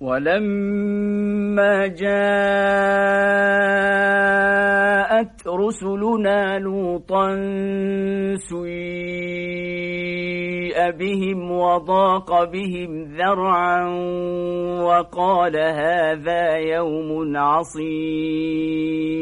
ولما جاءت رسلنا لوطا سيئ بهم وضاق بهم ذرعا وقال هذا يوم عصيب.